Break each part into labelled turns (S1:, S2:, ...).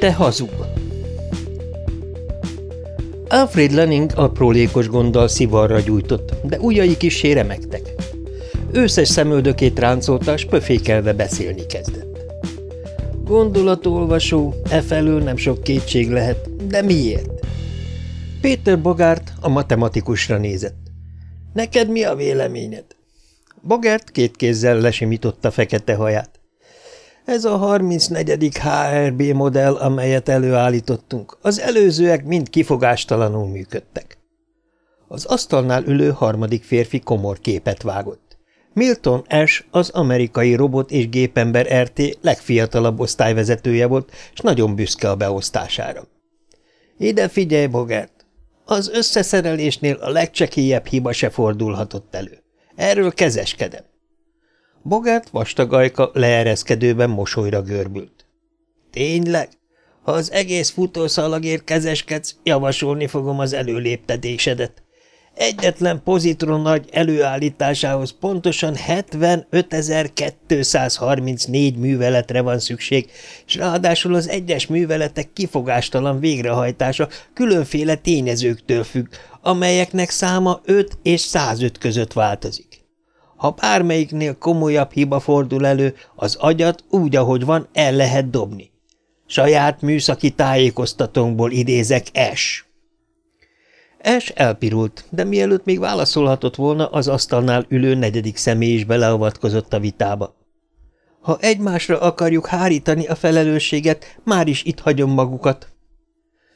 S1: Te hazug! Alfred Lenning aprólékos gonddal szivarra gyújtott, de ujjai kissé remektek. Őszes szemöldökét ráncolta, s pöfékelve beszélni kezdett. Gondolatolvasó, e felől nem sok kétség lehet, de miért? Péter Bogárt a matematikusra nézett. Neked mi a véleményed? Bogárt két kézzel lesimította fekete haját. Ez a 34. HRB modell, amelyet előállítottunk. Az előzőek mind kifogástalanul működtek. Az asztalnál ülő harmadik férfi komor képet vágott. Milton Ash az amerikai robot és gépember RT legfiatalabb osztályvezetője volt, és nagyon büszke a beosztására. Ide figyelj, Bogert! Az összeszerelésnél a legcsekélyebb hiba se fordulhatott elő. Erről kezeskedem. Bogart vastag ajka leereszkedőben mosolyra görbült. Tényleg? Ha az egész futószalagért kezeskedsz, javasolni fogom az előléptetésedet. Egyetlen pozitron nagy előállításához pontosan 75.234 műveletre van szükség, és ráadásul az egyes műveletek kifogástalan végrehajtása különféle tényezőktől függ, amelyeknek száma 5 és 105 között változik. Ha bármelyiknél komolyabb hiba fordul elő, az agyat úgy, ahogy van, el lehet dobni. Saját műszaki tájékoztatónkból idézek S. S elpirult, de mielőtt még válaszolhatott volna, az asztalnál ülő negyedik személy is beleavatkozott a vitába. Ha egymásra akarjuk hárítani a felelősséget, már is itt hagyom magukat.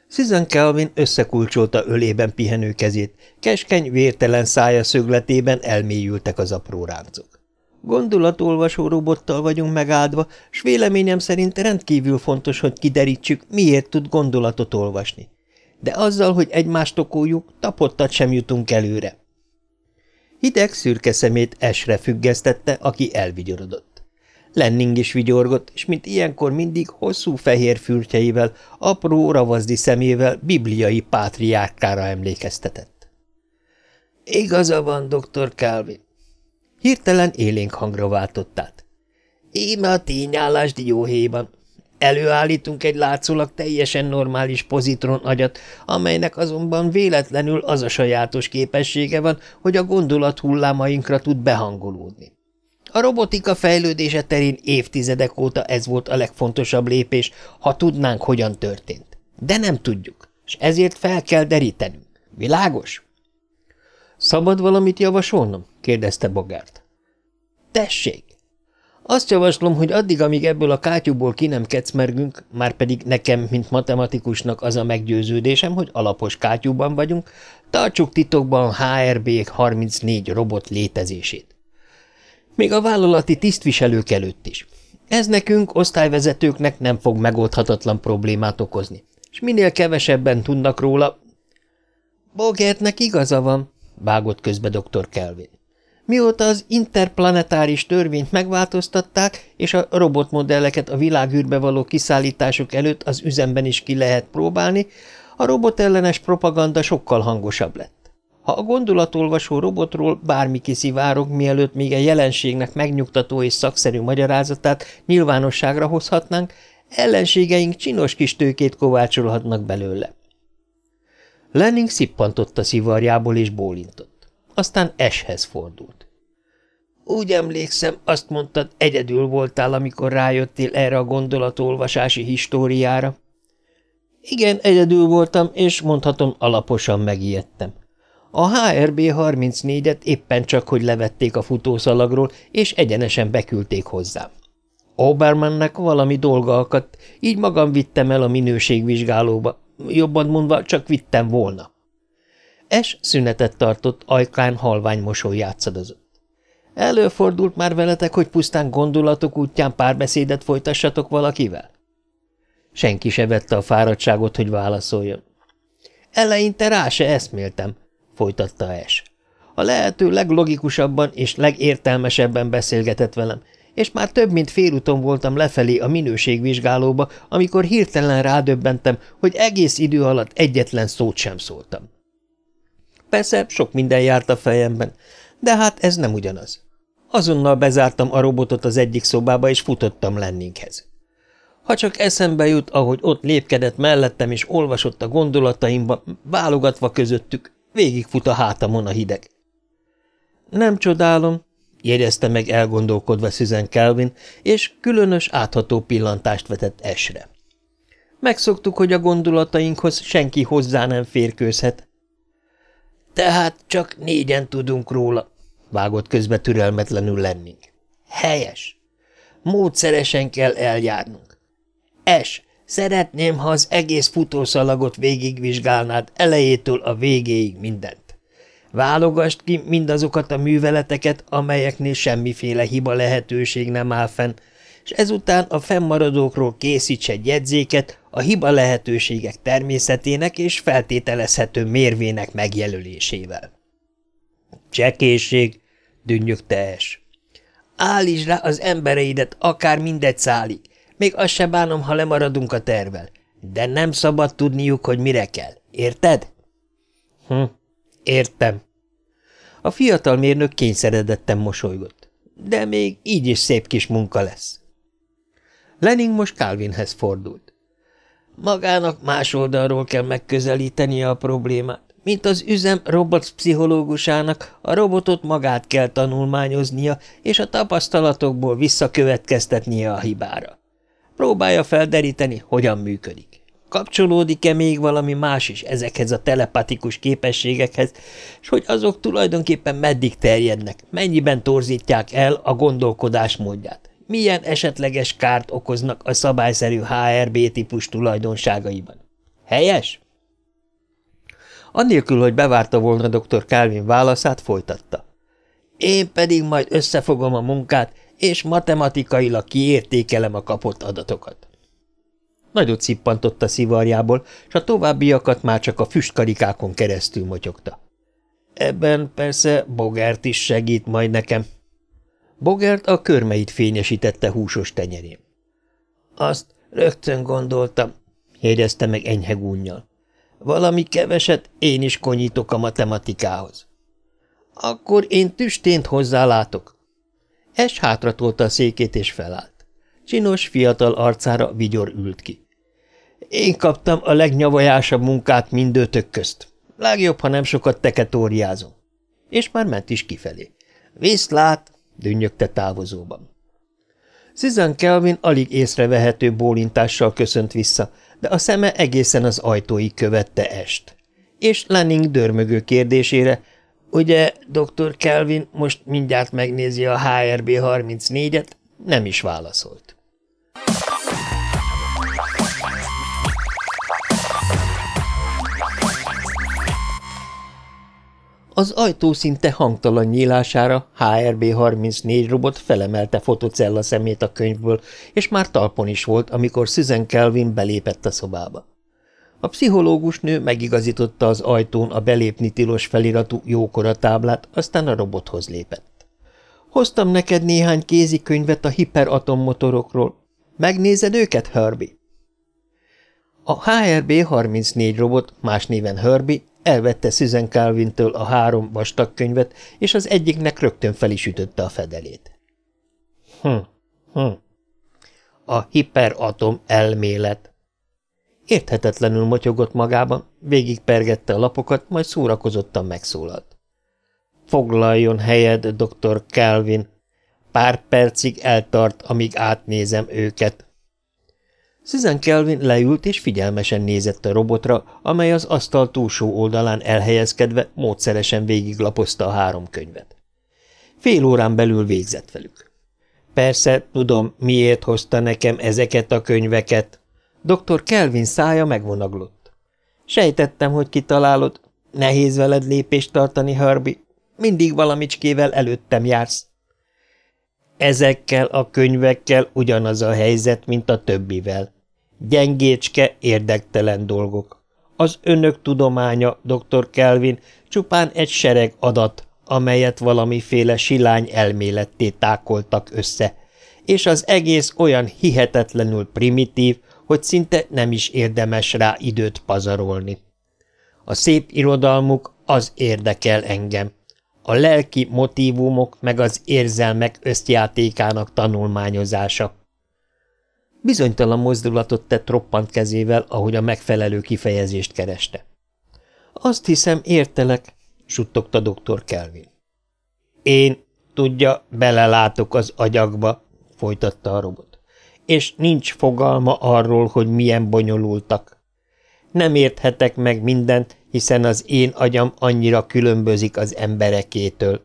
S1: Susan Kelvin összekulcsolta ölében pihenő kezét, keskeny, vértelen szája szögletében elmélyültek az apró ráncok. Gondolatolvasó robottal vagyunk megáldva, s véleményem szerint rendkívül fontos, hogy kiderítsük, miért tud gondolatot olvasni. De azzal, hogy egymást okoljuk, tapottat sem jutunk előre. Hideg szürke szemét esre függesztette, aki elvigyorodott. Lenning is vigyorgott, és mint ilyenkor mindig hosszú fehér fürtjeivel, apró ravazdi szemével bibliai pátriárkára emlékeztetett. Igaza van, doktor Calvin. Hirtelen élénk hangra váltott át. Íme a tényállás dióhéjban. Előállítunk egy látszólag teljesen normális pozitron agyat, amelynek azonban véletlenül az a sajátos képessége van, hogy a gondolat hullámainkra tud behangolódni. A robotika fejlődése terén évtizedek óta ez volt a legfontosabb lépés, ha tudnánk, hogyan történt. De nem tudjuk, és ezért fel kell derítenünk. Világos? Szabad valamit javasolnom? kérdezte Bogárt. Tessék! Azt javaslom, hogy addig, amíg ebből a kátyúból ki nem kecmergünk, már pedig nekem, mint matematikusnak az a meggyőződésem, hogy alapos kátyúban vagyunk, tartsuk titokban HRB 34 robot létezését. Még a vállalati tisztviselők előtt is. Ez nekünk, osztályvezetőknek nem fog megoldhatatlan problémát okozni, és minél kevesebben tudnak róla... Bogertnek igaza van, vágott közbe dr. Kelvin. Mióta az interplanetáris törvényt megváltoztatták, és a robotmodelleket a világűrbe való kiszállítások előtt az üzemben is ki lehet próbálni, a robotellenes propaganda sokkal hangosabb lett. Ha a gondolatolvasó robotról bármi kiszivárog, mielőtt még a jelenségnek megnyugtató és szakszerű magyarázatát nyilvánosságra hozhatnánk, ellenségeink csinos kis tőkét kovácsolhatnak belőle. Lenning szippantott a szivarjából és bólintott. Aztán eshez fordult. Úgy emlékszem, azt mondtad, egyedül voltál, amikor rájöttél erre a gondolatolvasási históriára. Igen, egyedül voltam, és mondhatom, alaposan megijedtem. A HRB 34-et éppen csak, hogy levették a futószalagról, és egyenesen beküldték hozzám. Obermannek valami dolga akadt, így magam vittem el a minőségvizsgálóba, jobban mondva csak vittem volna. Es szünetet tartott, ajkán halvány mosoly játszadozott. Előfordult már veletek, hogy pusztán gondolatok útján párbeszédet folytassatok valakivel? Senki se vette a fáradtságot, hogy válaszoljon. Eleinte rá se eszméltem, folytatta Es. A lehető leglogikusabban és legértelmesebben beszélgetett velem, és már több mint félúton voltam lefelé a minőségvizsgálóba, amikor hirtelen rádöbbentem, hogy egész idő alatt egyetlen szót sem szóltam. Persze sok minden járt a fejemben, de hát ez nem ugyanaz. Azonnal bezártam a robotot az egyik szobába, és futottam Lenninghez. Ha csak eszembe jut, ahogy ott lépkedett mellettem és olvasott a gondolataimba, válogatva közöttük, végigfut a hátamon a hideg. Nem csodálom, jegyezte meg elgondolkodva Susan Kelvin, és különös átható pillantást vetett esre. Megszoktuk, hogy a gondolatainkhoz senki hozzá nem férkőzhet. Tehát csak négyen tudunk róla, vágott közbe türelmetlenül lennénk. Helyes. Módszeresen kell eljárnunk. Es, szeretném, ha az egész futószalagot végigvizsgálnád elejétől a végéig mindent. Válogasd ki mindazokat a műveleteket, amelyeknél semmiféle hiba lehetőség nem áll fenn, és ezután a fennmaradókról készíts egy jegyzéket a hiba lehetőségek természetének és feltételezhető mérvének megjelölésével. Csekészség, dünnyögte es. Állítsd rá az embereidet akár mindegy szálig, még azt se bánom, ha lemaradunk a tervel, de nem szabad tudniuk, hogy mire kell, érted? Hm, értem. A fiatal mérnök kényszeredetten mosolygott. De még így is szép kis munka lesz. Lenin most Calvinhez fordult. Magának más oldalról kell megközelítenie a problémát. Mint az üzem robot pszichológusának, a robotot magát kell tanulmányoznia, és a tapasztalatokból visszakövetkeztetnie a hibára. Próbálja felderíteni, hogyan működik. Kapcsolódik-e még valami más is ezekhez a telepatikus képességekhez, és hogy azok tulajdonképpen meddig terjednek, mennyiben torzítják el a gondolkodás módját, milyen esetleges kárt okoznak a szabályszerű HRB-típus tulajdonságaiban. Helyes? Annélkül, hogy bevárta volna dr. Calvin válaszát, folytatta. Én pedig majd összefogom a munkát, és matematikailag kiértékelem a kapott adatokat. Nagyot szippantott a szivarjából, és a továbbiakat már csak a füstkarikákon keresztül motyogta. Ebben persze Bogert is segít majd nekem. Bogert a körmeit fényesítette húsos tenyerén. Azt rögtön gondoltam, jegyezte meg enyhe gúnyjal. Valami keveset én is konyítok a matematikához. Akkor én tüstént hozzálátok. Es hátratolta a székét és felállt. Csinos, fiatal arcára vigyor ült ki. Én kaptam a legnyavajásabb munkát mindőtök közt. Legjobb, ha nem sokat teketóriázom. És már ment is kifelé. Viszlát, dünnyögte távozóban. Susan Kelvin alig észrevehető bólintással köszönt vissza, de a szeme egészen az ajtóig követte est. És Lenning dörmögő kérdésére, ugye dr. Kelvin most mindjárt megnézi a HRB 34-et, nem is válaszolt. Az ajtó szinte hangtalan nyílására HRB-34 robot felemelte fotocella szemét a könyvből, és már talpon is volt, amikor Susan Kelvin belépett a szobába. A pszichológus nő megigazította az ajtón a belépni tilos feliratú jókora táblát, aztán a robothoz lépett. Hoztam neked néhány kézikönyvet a hiperatommotorokkal. Megnézed őket, Herbie? A HRB-34 robot, más néven Herbie, elvette Susan Calvin-től a három vastag könyvet, és az egyiknek rögtön fel is ütötte a fedelét. Hm, hm. A hiperatom elmélet. Érthetetlenül motyogott magában, végigpergette a lapokat, majd szórakozottan megszólalt. Foglaljon helyed, dr. Calvin. Pár percig eltart, amíg átnézem őket. Susan Kelvin leült és figyelmesen nézett a robotra, amely az asztal túlsó oldalán elhelyezkedve módszeresen végiglapozta a három könyvet. Fél órán belül végzett velük. Persze, tudom, miért hozta nekem ezeket a könyveket. Dr. Kelvin szája megvonaglott. Sejtettem, hogy kitalálod. Nehéz veled lépést tartani, Herbie. Mindig valamicskével előttem jársz. Ezekkel a könyvekkel ugyanaz a helyzet, mint a többivel. Gyengécske, érdektelen dolgok. Az önök tudománya, dr. Kelvin, csupán egy sereg adat, amelyet valamiféle silány elméletté tákoltak össze, és az egész olyan hihetetlenül primitív, hogy szinte nem is érdemes rá időt pazarolni. A szép irodalmuk az érdekel engem. A lelki motívumok meg az érzelmek összjátékának tanulmányozása. Bizonytalan mozdulatot tett roppant kezével, ahogy a megfelelő kifejezést kereste. Azt hiszem, értelek, suttogta dr. Kelvin. Én, tudja, belelátok az agyakba, folytatta a robot, és nincs fogalma arról, hogy milyen bonyolultak. Nem érthetek meg mindent, hiszen az én agyam annyira különbözik az emberekétől.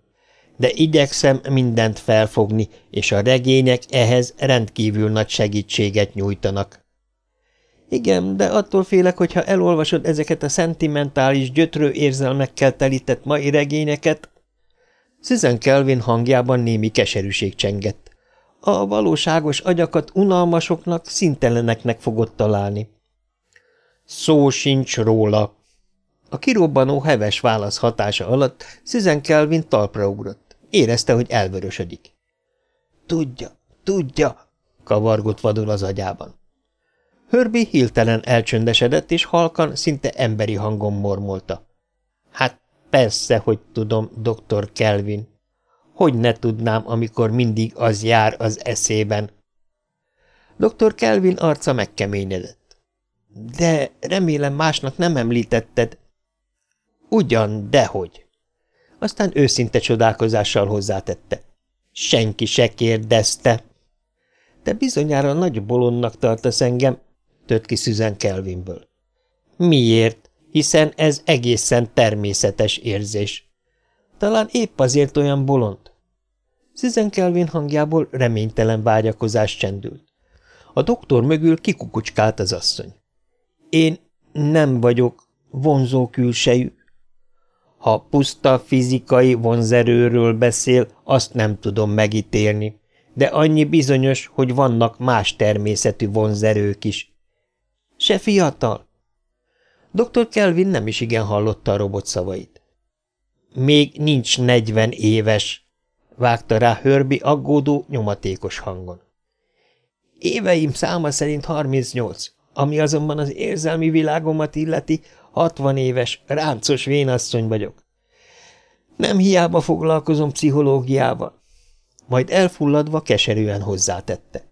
S1: De igyekszem mindent felfogni, és a regények ehhez rendkívül nagy segítséget nyújtanak. Igen, de attól félek, hogy ha elolvasod ezeket a szentimentális, gyötrő érzelmekkel telített mai regényeket... Susan Kelvin hangjában némi keserűség csengett. A valóságos agyakat unalmasoknak, szinteleneknek fogod találni. Szó sincs róla. A kirobbanó heves válasz hatása alatt Susan Kelvin talpra ugrott. Érezte, hogy elvörösödik. Tudja, tudja, kavargott vadul az agyában. Hörbi hirtelen elcsöndesedett, és halkan, szinte emberi hangon mormolta. Hát persze, hogy tudom, doktor Kelvin. Hogy ne tudnám, amikor mindig az jár az eszében? Dr. Kelvin arca megkeményedett. De remélem másnak nem említetted. Ugyan, dehogy. Aztán őszinte csodálkozással hozzátette. Senki se kérdezte. De bizonyára nagy bolondnak tartasz engem, tört ki Susan Kelvinből. Miért? Hiszen ez egészen természetes érzés. Talán épp azért olyan bolond. Susan Kelvin hangjából reménytelen vágyakozás csendült. A doktor mögül kikukucskált az asszony. Én nem vagyok vonzó külsejű. Ha puszta fizikai vonzerőről beszél, azt nem tudom megítélni, de annyi bizonyos, hogy vannak más természetű vonzerők is. Se fiatal? Dr. Kelvin nem is igen hallotta a robot szavait. Még nincs negyven éves, vágta rá Hörbi aggódó, nyomatékos hangon. Éveim száma szerint 38, ami azonban az érzelmi világomat illeti, 60 éves, ráncos vénasszony vagyok. Nem hiába foglalkozom pszichológiával. Majd elfulladva keserűen hozzátette.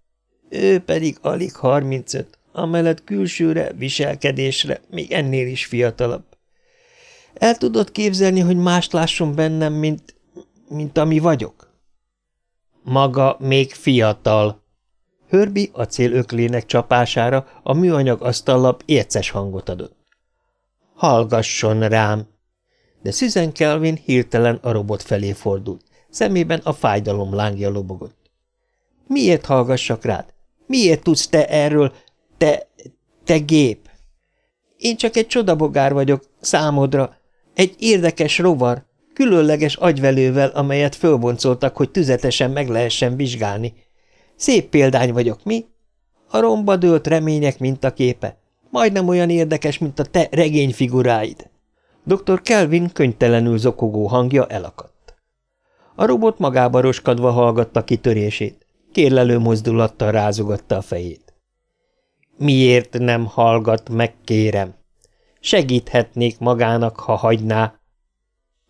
S1: Ő pedig alig 35, amellett külsőre, viselkedésre még ennél is fiatalabb. El tudod képzelni, hogy mást lásson bennem, mint, mint ami vagyok? Maga még fiatal. Hörbi a célöklének csapására a műanyag asztallap érces hangot adott. Hallgasson rám! De Susan Kelvin hirtelen a robot felé fordult. Szemében a fájdalom lángja lobogott. Miért hallgassak rád? Miért tudsz te erről, te, te gép? Én csak egy csodabogár vagyok, számodra. Egy érdekes rovar, különleges agyvelővel, amelyet fölboncoltak, hogy tüzetesen meg lehessen vizsgálni. Szép példány vagyok, mi? A romba dőlt remények mintaképe. Majdnem olyan érdekes, mint a te regényfiguráid. Dr. Kelvin könytelenül zokogó hangja elakadt. A robot magába roskadva hallgatta kitörését. Kérlelő mozdulattal rázogatta a fejét. Miért nem hallgat meg, kérem? Segíthetnék magának, ha hagyná.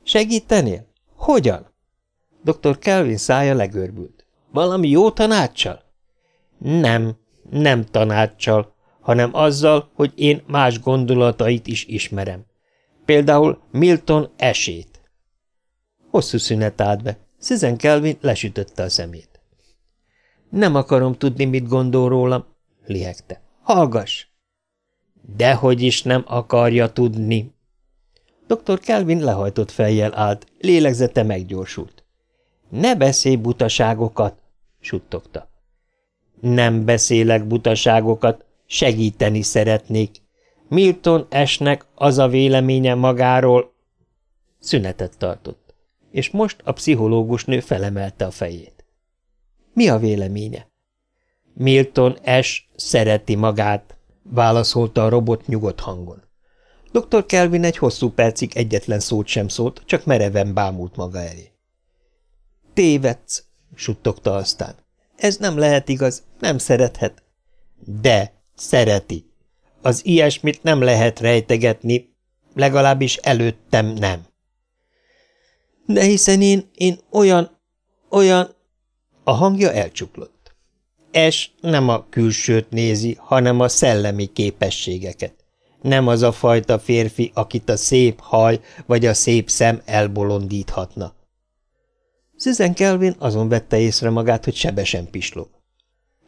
S1: Segítenél? Hogyan? Dr. Kelvin szája legörbült. Valami jó tanácssal? Nem, nem tanácssal, hanem azzal, hogy én más gondolatait is ismerem. Például Milton esét. Hosszú szünet állt be. Susan Kelvin lesütötte a szemét. Nem akarom tudni, mit gondol rólam, lihegte. Hallgass! Dehogy is nem akarja tudni. Dr. Kelvin lehajtott fejjel állt, lélegzete meggyorsult. Ne beszélj butaságokat, suttogta. Nem beszélek butaságokat, segíteni szeretnék. Milton esnek az a véleménye magáról. Szünetet tartott, és most a pszichológus nő felemelte a fejét. Mi a véleménye? Milton S. szereti magát, válaszolta a robot nyugodt hangon. Dr. Kelvin egy hosszú percig egyetlen szót sem szólt, csak mereven bámult maga elé. Tévedsz, suttogta aztán. Ez nem lehet igaz, nem szerethet. De, szereti. Az ilyesmit nem lehet rejtegetni, legalábbis előttem nem. De hiszen én, én olyan, olyan... A hangja elcsuklott. Es nem a külsőt nézi, hanem a szellemi képességeket. Nem az a fajta férfi, akit a szép haj vagy a szép szem elbolondíthatna. Susan Kelvin azon vette észre magát, hogy sebesen pislog.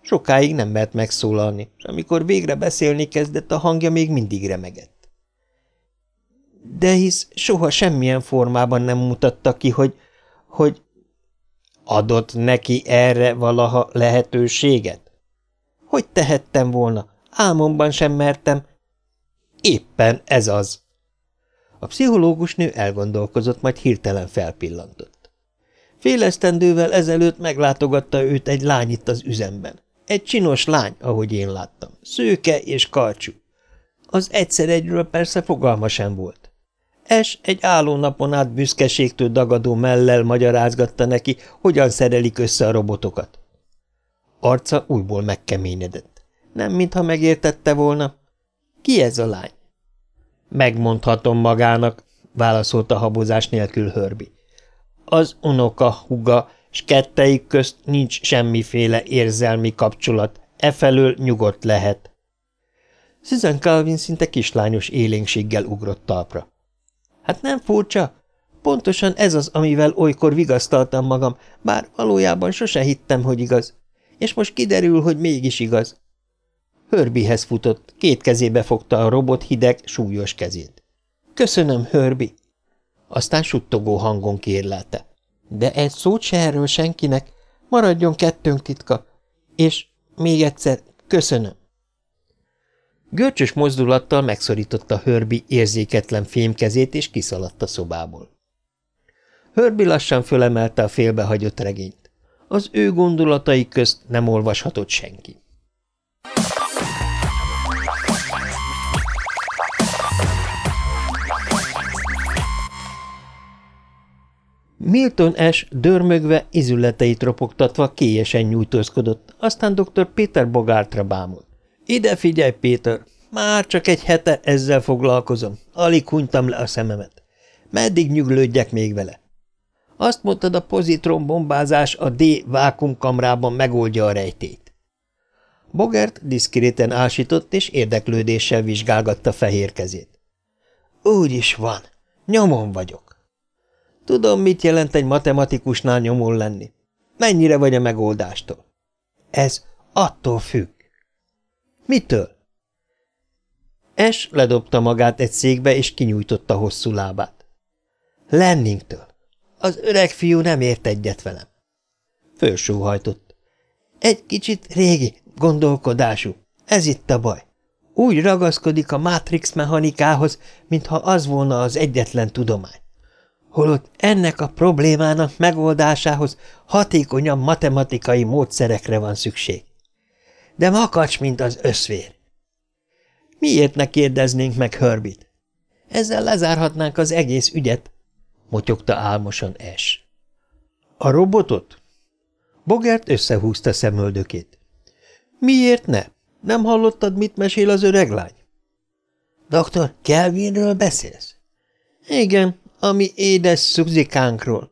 S1: Sokáig nem mert megszólalni, és amikor végre beszélni kezdett, a hangja még mindig remegett. De hisz soha semmilyen formában nem mutatta ki, hogy, hogy adott neki erre valaha lehetőséget? Hogy tehettem volna? Álmomban sem mertem. Éppen ez az. A pszichológus nő elgondolkozott, majd hirtelen felpillantott. Félesztendővel ezelőtt meglátogatta őt egy lány itt az üzemben. Egy csinos lány, ahogy én láttam, szőke és karcsú. Az egyszer egyről persze fogalma sem volt. Es egy álló napon át büszkeségtől dagadó mellel magyarázgatta neki, hogyan szerelik össze a robotokat. Arca újból megkeményedett. Nem mintha megértette volna. Ki ez a lány? Megmondhatom magának, válaszolta habozás nélkül Hörbi. Az unoka huga, s ketteik közt nincs semmiféle érzelmi kapcsolat, efelől nyugodt lehet. Susan Calvin szinte kislányos élénkséggel ugrott talpra. Hát nem furcsa? Pontosan ez az, amivel olykor vigasztaltam magam, bár valójában sose hittem, hogy igaz. És most kiderül, hogy mégis igaz. Hörbihez futott, két kezébe fogta a robot hideg, súlyos kezét. Köszönöm, Hörbi. Aztán suttogó hangon kérlelte. De egy szót se erről senkinek, maradjon kettőnk titka. És még egyszer köszönöm. Görcsös mozdulattal megszorította Hörbi érzéketlen fémkezét, és kiszaladt a szobából. Hörbi lassan fölemelte a félbehagyott regényt. Az ő gondolatai közt nem olvashatott senki. Milton S. dörmögve, izületeit ropogtatva kélyesen nyújtózkodott, aztán dr. Péter Bogártra bámult. Ide figyelj, Péter! Már csak egy hete ezzel foglalkozom. Alig hunytam le a szememet. Meddig nyuglődjek még vele? Azt mondtad, a pozitron bombázás a D vákumkamrában megoldja a rejtét. Bogert diszkréten ásított, és érdeklődéssel vizsgálgatta fehér kezét. Úgy is van. Nyomon vagyok. Tudom, mit jelent egy matematikusnál nyomon lenni. Mennyire vagy a megoldástól? Ez attól függ. Mitől? Es ledobta magát egy székbe, és kinyújtotta hosszú lábát. Lenningtől. Az öreg fiú nem ért egyet velem. Fölsóhajtott. Egy kicsit régi, gondolkodású. Ez itt a baj. Úgy ragaszkodik a Matrix mechanikához, mintha az volna az egyetlen tudomány. Holott ennek a problémának megoldásához hatékonyabb matematikai módszerekre van szükség de makacs, mint az összvér. Miért ne kérdeznénk meg Hörbit? Ezzel lezárhatnánk az egész ügyet, motyogta álmosan Es. A robotot? Bogert összehúzta szemöldökét. Miért ne? Nem hallottad, mit mesél az öreg lány? Doktor, Kelvinről beszélsz? Igen, ami édes szubzikánkról.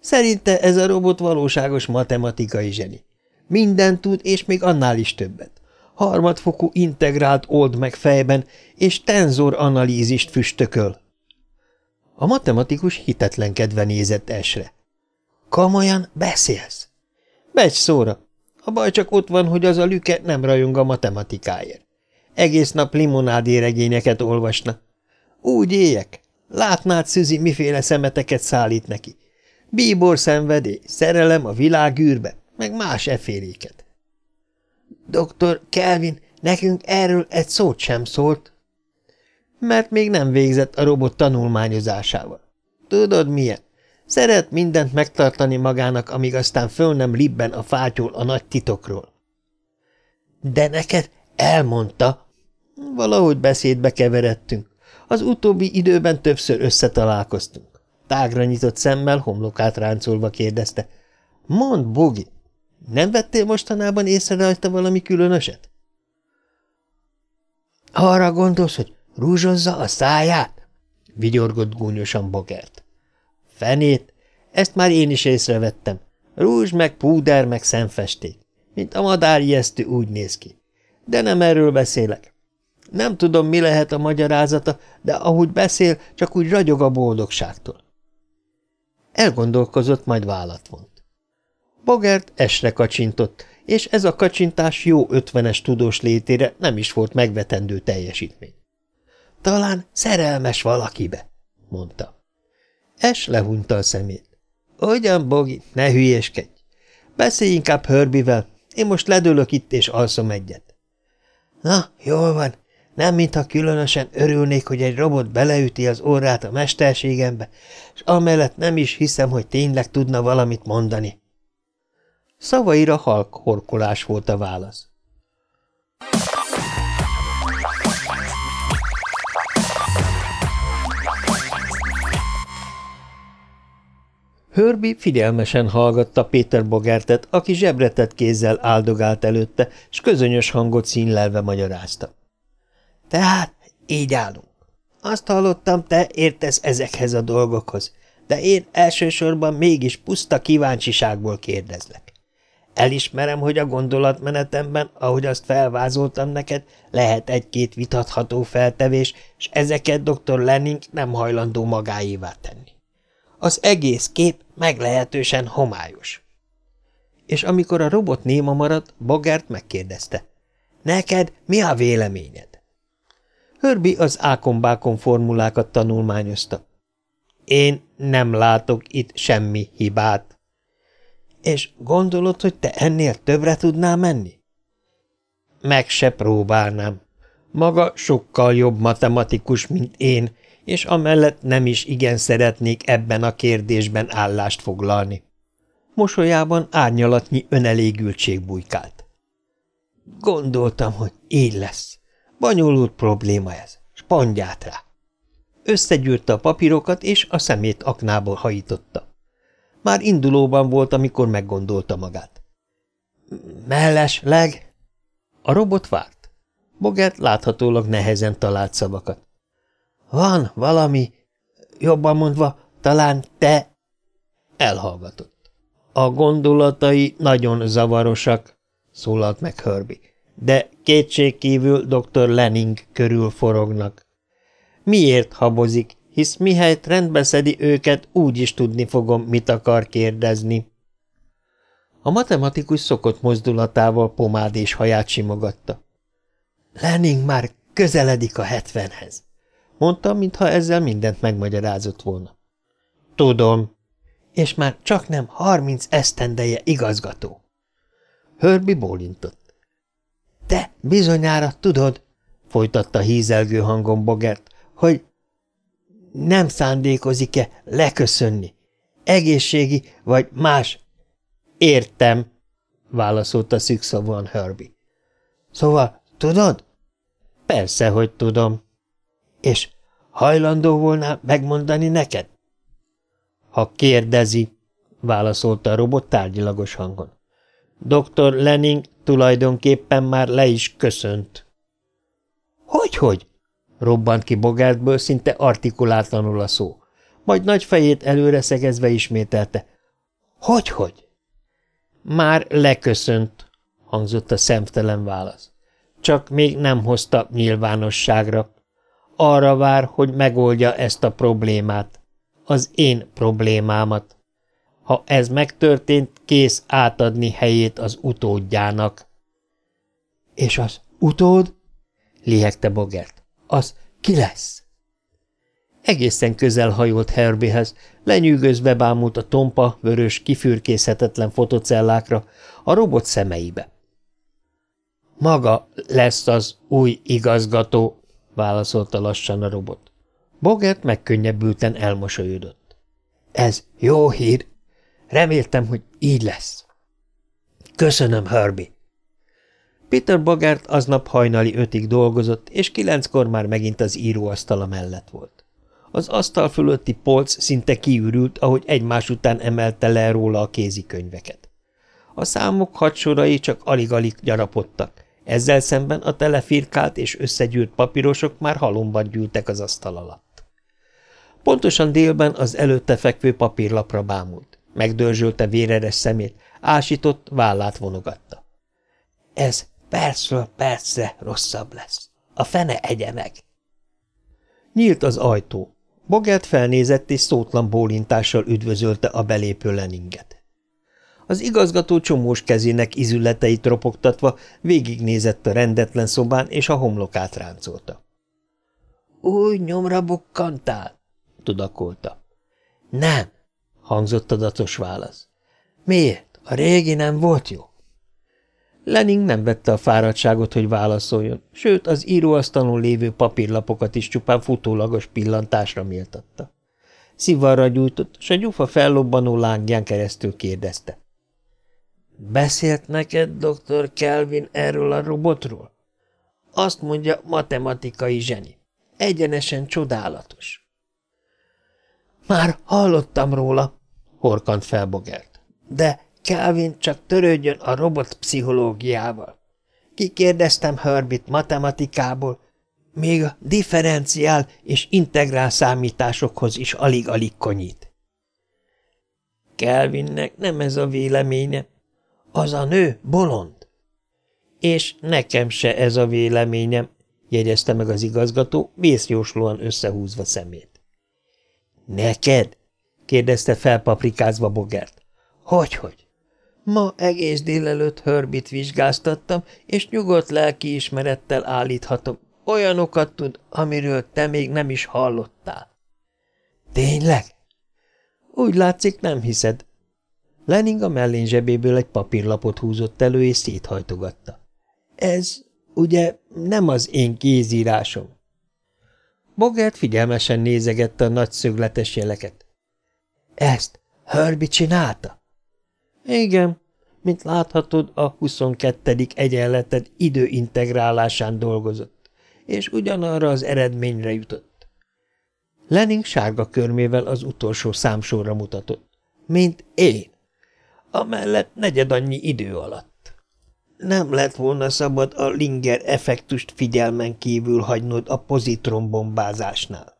S1: Szerinte ez a robot valóságos matematikai zseni. Minden tud, és még annál is többet. Harmadfokú integrált old meg fejben, és tenzor analízist füstököl. A matematikus hitetlenkedve nézett esre. Komolyan beszélsz? Begy szóra. A baj csak ott van, hogy az a lüke nem rajong a matematikáért. Egész nap limonádi regényeket olvasna. Úgy éjek. Látnád, Szüzi, miféle szemeteket szállít neki. Bíbor szenvedély, szerelem a világűrbe, meg más eféléket. Doktor Kelvin nekünk erről egy szót sem szólt, mert még nem végzett a robot tanulmányozásával. Tudod milyen? Szeret mindent megtartani magának, amíg aztán föl nem libben a fátyol a nagy titokról. De neked elmondta. Valahogy beszédbe keveredtünk. Az utóbbi időben többször összetalálkoztunk. Tágra nyitott szemmel, homlokát ráncolva kérdezte. Mond, Bogi, nem vettél mostanában észre rajta valami különöset? Arra gondolsz, hogy rúzsozza a száját? Vigyorgott gúnyosan Bogert. Fenét, ezt már én is észrevettem. Rúzs, meg púder, meg szemfesték. Mint a madárjesztő úgy néz ki. De nem erről beszélek. Nem tudom, mi lehet a magyarázata, de ahogy beszél, csak úgy ragyog a boldogságtól. Elgondolkozott, majd vállat vont. Bogert esre kacsintott, és ez a kacsintás jó ötvenes tudós létére nem is volt megvetendő teljesítmény. Talán szerelmes valakibe, mondta. Es lehunta a szemét. Ugyan, Bogi, ne hülyéskedj. Beszélj inkább Hörbivel, én most ledőlök itt, és alszom egyet. Na, jól van, nem mintha különösen örülnék, hogy egy robot beleüti az orrát a mesterségembe, és amellett nem is hiszem, hogy tényleg tudna valamit mondani. Szavaira halk horkolás volt a válasz. Hörbi figyelmesen hallgatta Péter Bogertet, aki zsebretett kézzel áldogált előtte, s közönyös hangot színlelve magyarázta. – Tehát így állunk. Azt hallottam, te értesz ezekhez a dolgokhoz, de én elsősorban mégis puszta kíváncsiságból kérdezlek. Elismerem, hogy a gondolatmenetemben, ahogy azt felvázoltam neked, lehet egy-két vitatható feltevés, és ezeket dr. Lenning nem hajlandó magáévá tenni. Az egész kép meglehetősen homályos. És amikor a robot néma maradt, Bogert megkérdezte. Neked mi a véleményed? Hörbi az ákombákon formulákat tanulmányozta. Én nem látok itt semmi hibát. És gondolod, hogy te ennél többre tudnál menni? Meg se próbálnám. Maga sokkal jobb matematikus, mint én, és amellett nem is igen szeretnék ebben a kérdésben állást foglalni. Mosolyában árnyalatnyi önelégültség bujkált. Gondoltam, hogy így lesz. Bonyolult probléma ez. Spandját rá. Összegyűrte a papírokat, és a szemét aknából hajította. Már indulóban volt, amikor meggondolta magát. Mellesleg? A robot várt. Bogert láthatólag nehezen talált szavakat. Van valami, jobban mondva, talán te... Elhallgatott. A gondolatai nagyon zavarosak, szólalt meg Herbie, de kétségkívül dr. Lenning körül forognak. Miért habozik, hisz mihelyt rendbe szedi őket, úgy is tudni fogom, mit akar kérdezni. A matematikus szokott mozdulatával pomád és haját simogatta. Lenning már közeledik a hetvenhez mondtam, mintha ezzel mindent megmagyarázott volna. Tudom. És már csak nem harminc esztendeje igazgató. Hörbi bólintott. Te bizonyára tudod, folytatta hízelgő hangon Bogert, hogy nem szándékozik-e leköszönni, egészségi vagy más. Értem, válaszolta szükszavúan Herbie. Szóval tudod? Persze, hogy tudom. És hajlandó volna megmondani neked? Ha kérdezi, válaszolta a robot tárgyilagos hangon. Dr. Lenning tulajdonképpen már le is köszönt. Hogy-hogy? Robbant ki Bogertből szinte artikulátlanul a szó, majd nagy fejét előre szegezve ismételte. Hogy-hogy? Már leköszönt, hangzott a szemtelen válasz. Csak még nem hozta nyilvánosságra arra vár, hogy megoldja ezt a problémát. Az én problémámat. Ha ez megtörtént, kész átadni helyét az utódjának. És az utód? lihegte Bogert. Az ki lesz? Egészen közel hajolt Herbiehez, lenyűgözve bámult a tompa, vörös, kifürkészhetetlen fotocellákra, a robot szemeibe. Maga lesz az új igazgató, válaszolta lassan a robot. Bogert megkönnyebbülten elmosolyodott. Ez jó hír. Reméltem, hogy így lesz. Köszönöm, Herbie. Peter Bogert aznap hajnali ötig dolgozott, és kilenckor már megint az íróasztala mellett volt. Az asztal fölötti polc szinte kiürült, ahogy egymás után emelte le róla a kézikönyveket. A számok hadsorai csak alig-alig gyarapodtak, ezzel szemben a telefirkált és összegyűrt papírosok már halomban gyűltek az asztal alatt. Pontosan délben az előtte fekvő papírlapra bámult, megdörzsölte véreres szemét, ásított, vállát vonogatta. Ez percről percre rosszabb lesz. A fene egye meg. Nyílt az ajtó. Bogert felnézett, és szótlan bólintással üdvözölte a belépő Leninget. Az igazgató csomós kezének izületeit ropogtatva végignézett a rendetlen szobán, és a homlokát ráncolta. – Új nyomra bukkantál? – tudakolta. – Nem – hangzott a dacos válasz. – Miért? A régi nem volt jó? Lening nem vette a fáradtságot, hogy válaszoljon, sőt az íróasztalon lévő papírlapokat is csupán futólagos pillantásra méltatta. Szivarra gyújtott, s a gyufa fellobbanó lángján keresztül kérdezte. – Beszélt neked dr. Kelvin erről a robotról? Azt mondja, matematikai zseni. Egyenesen csodálatos. – Már hallottam róla, horkant felbogert. De Kelvin csak törődjön a robot pszichológiával. Kikérdeztem Herbit matematikából, még a differenciál és integrál számításokhoz is alig-alig konyít. Kelvinnek nem ez a véleménye. Az a nő bolond. És nekem se ez a véleményem, jegyezte meg az igazgató, vészjóslóan összehúzva szemét. Neked? kérdezte felpaprikázva Bogert. Hogyhogy? Ma egész délelőtt hörbit vizsgáztattam, és nyugodt lelkiismerettel állíthatom. Olyanokat tud, amiről te még nem is hallottál. Tényleg? Úgy látszik, nem hiszed. Lening a mellén zsebéből egy papírlapot húzott elő, és széthajtogatta. Ez, ugye, nem az én kézírásom. Bogert figyelmesen nézegette a nagy szögletes jeleket. Ezt Herbie csinálta? Igen, mint láthatod, a 22. egyenleted időintegrálásán dolgozott, és ugyanarra az eredményre jutott. Lenin sárga körmével az utolsó számsorra mutatott. Mint én. Amellett negyed annyi idő alatt. Nem lett volna szabad a Linger effektust figyelmen kívül hagynod a pozitronbombázásnál.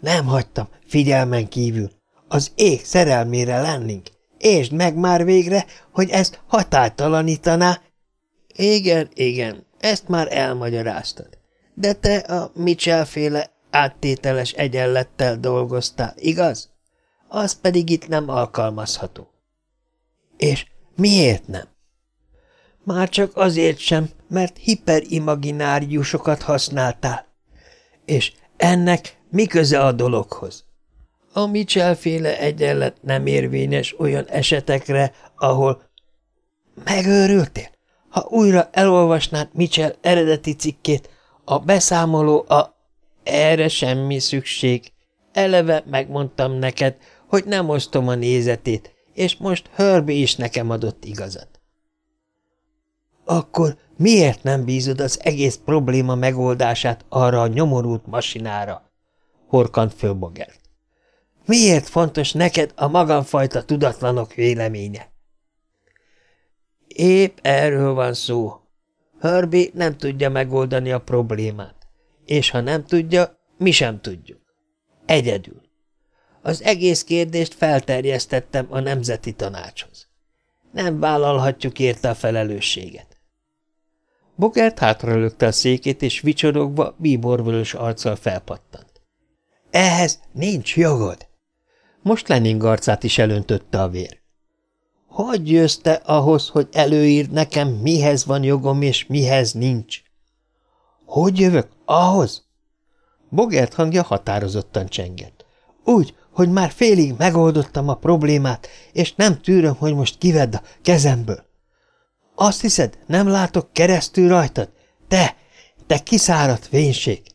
S1: Nem hagytam figyelmen kívül. Az ég szerelmére lennénk, Értsd meg már végre, hogy ezt határtalanítaná. Igen, igen, ezt már elmagyaráztad. De te a Mitchell-féle áttételes egyenlettel dolgoztál, igaz? Az pedig itt nem alkalmazható. És miért nem? Már csak azért sem, mert hiperimagináriusokat használtál. És ennek mi köze a dologhoz? A Mitchell-féle egyenlet nem érvényes olyan esetekre, ahol... Megőrültél? Ha újra elolvasnád Mitchell eredeti cikkét, a beszámoló a... Erre semmi szükség. Eleve megmondtam neked, hogy nem osztom a nézetét, és most Herbie is nekem adott igazat. Akkor miért nem bízod az egész probléma megoldását arra a nyomorult masinára? Horkant föl Bogert. Miért fontos neked a magamfajta tudatlanok véleménye? Épp erről van szó. Herbie nem tudja megoldani a problémát, és ha nem tudja, mi sem tudjuk. Egyedül. Az egész kérdést felterjesztettem a Nemzeti Tanácshoz. Nem vállalhatjuk érte a felelősséget. Bogert hátralökte a székét, és vicsorogva, bíborvölös arccal felpattant. Ehhez nincs jogod! Most Lenin arcát is elöntötte a vér. Hogy jössz te ahhoz, hogy előírd nekem, mihez van jogom és mihez nincs? Hogy jövök? Ahhoz? Bogert hangja határozottan csengett. Úgy, hogy már félig megoldottam a problémát, és nem tűröm, hogy most kivedd a kezemből. Azt hiszed, nem látok keresztül rajtad? Te, te kiszáradt vénység!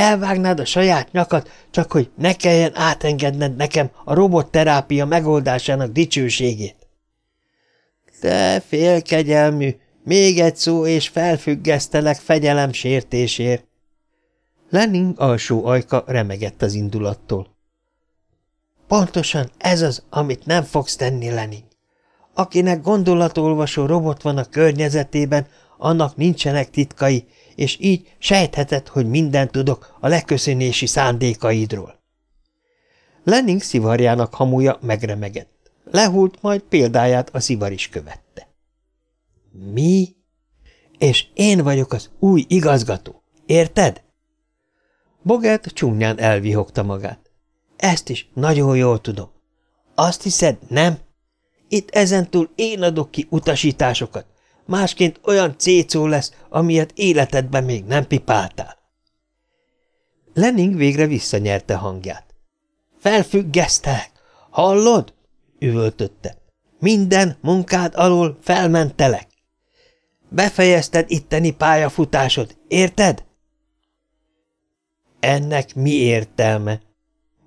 S1: Elvágnád a saját nyakat, csak hogy ne kelljen átengedned nekem a robotterápia megoldásának dicsőségét. Te félkegyelmű, még egy szó, és felfüggesztelek fegyelem sértésért. Lenin alsó ajka remegett az indulattól. Pontosan ez az, amit nem fogsz tenni, Lenin. Akinek gondolatolvasó robot van a környezetében, annak nincsenek titkai, és így sejtheted, hogy mindent tudok a leköszönési szándékaidról. Lenning szivarjának hamuja megremegett. Lehult, majd példáját a szivar is követte. – Mi? És én vagyok az új igazgató. Érted? Bogert csúnyán elvihogta magát. Ezt is nagyon jól tudom. Azt hiszed, nem? Itt ezentúl én adok ki utasításokat. Másként olyan cécó lesz, amilyet életedben még nem pipáltál. Lenning végre visszanyerte hangját. Felfüggesztelek. Hallod? üvöltötte. Minden munkád alól felmentelek. Befejezted itteni pályafutásod, érted? Ennek mi értelme?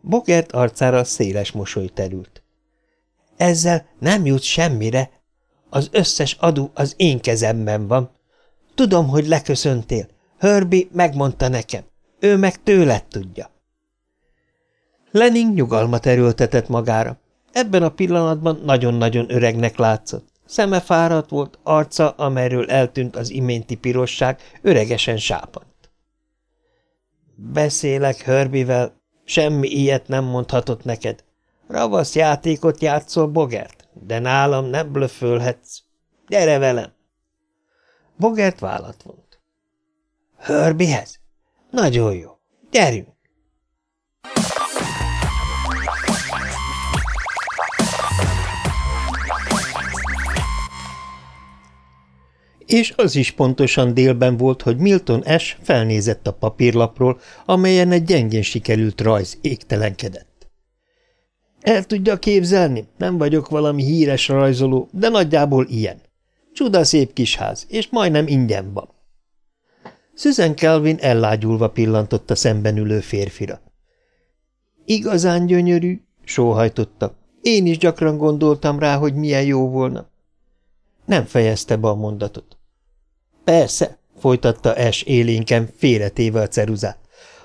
S1: Bogert arcára széles mosoly terült. Ezzel nem jut semmire. Az összes adó az én kezemben van. Tudom, hogy leköszöntél. Hörbi megmondta nekem. Ő meg tőled tudja. Lenin nyugalmat erőltetett magára. Ebben a pillanatban nagyon-nagyon öregnek látszott. Szeme fáradt volt, arca, amelyről eltűnt az iménti pirosság, öregesen sápadt. Beszélek Hörbivel, semmi ilyet nem mondhatott neked. Ravasz játékot játszol, Bogert, de nálam nem blöffölhetsz. Gyere velem! Bogert vállat vont. Hörbihez? Nagyon jó. Gyerünk! És az is pontosan délben volt, hogy Milton S. felnézett a papírlapról, amelyen egy gyengén sikerült rajz égtelenkedett. El tudja képzelni, nem vagyok valami híres rajzoló, de nagyjából ilyen. Csuda szép kis ház, és majdnem ingyen van. Susan Kelvin ellágyulva pillantott a szemben ülő férfira. Igazán gyönyörű, sóhajtotta. Én is gyakran gondoltam rá, hogy milyen jó volna. Nem fejezte be a mondatot. Persze, folytatta Es élénken, félretéve a ceruzát.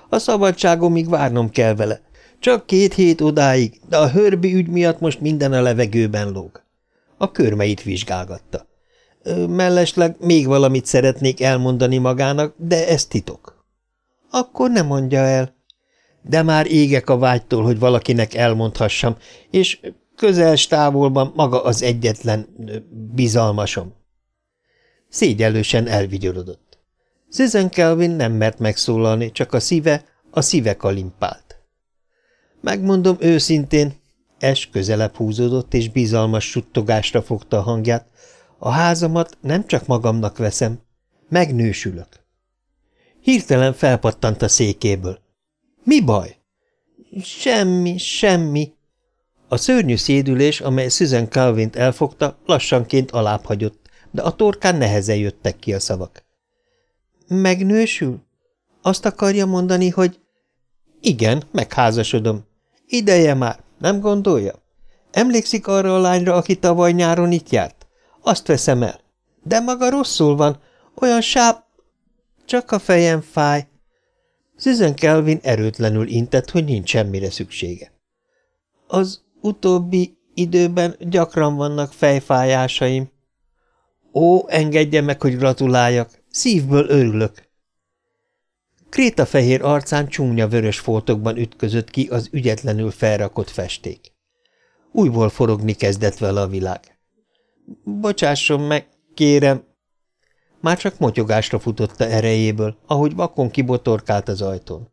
S1: A szabadságomig várnom kell vele. Csak két hét odáig, de a hörbi ügy miatt most minden a levegőben lóg. A körmeit vizsgálgatta. Mellesleg még valamit szeretnék elmondani magának, de ez titok. Akkor nem mondja el. De már égek a vágytól, hogy valakinek elmondhassam, és közel távolban maga az egyetlen bizalmasom. Szégyellősen elvigyorodott. Susan Kelvin nem mert megszólalni, csak a szíve, a szíve kalimpált. Megmondom őszintén, Es közelebb húzódott, és bizalmas suttogásra fogta a hangját, a házamat nem csak magamnak veszem, megnősülök. Hirtelen felpattant a székéből. Mi baj? Semmi, semmi. A szörnyű szédülés, amely Susan Calvint elfogta, lassanként alábbhagyott, de a torkán nehezen jöttek ki a szavak. Megnősül? Azt akarja mondani, hogy... Igen, megházasodom. Ideje már, nem gondolja? Emlékszik arra a lányra, aki tavaly nyáron itt járt? Azt veszem el. De maga rosszul van, olyan sáb... Csak a fejem fáj. Susan Kelvin erőtlenül intett, hogy nincs semmire szüksége. Az utóbbi időben gyakran vannak fejfájásaim. Ó, engedje meg, hogy gratuláljak, szívből örülök. Kréta fehér arcán csúnya vörös foltokban ütközött ki az ügyetlenül felrakott festék. Újból forogni kezdett vele a világ. Bocsásson meg, kérem. Már csak motyogásra futotta erejéből, ahogy vakon kibotorkált az ajtón.